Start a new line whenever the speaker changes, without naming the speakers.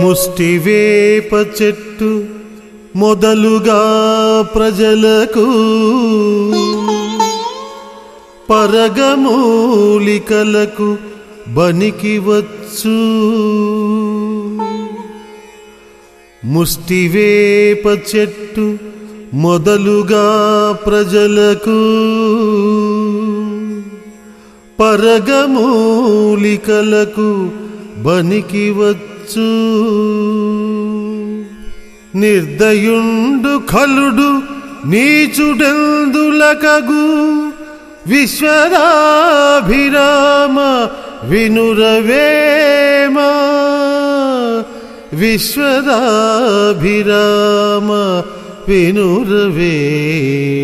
ముష్టివేప చెట్టు మొదలుగా ప్రజలకు పరగమూలికలకు బనికి వచ్చు. ముష్టివేప చెట్టు మొదలుగా ప్రజలకు పరగమూలికలకు బనికి వచ్చు. నిర్దయుండు ఖలుడు నీచుడెందులకగు? విశ్వరాభిరామ వినురవేమ. విశ్వరాభిరామ వినురవేమ.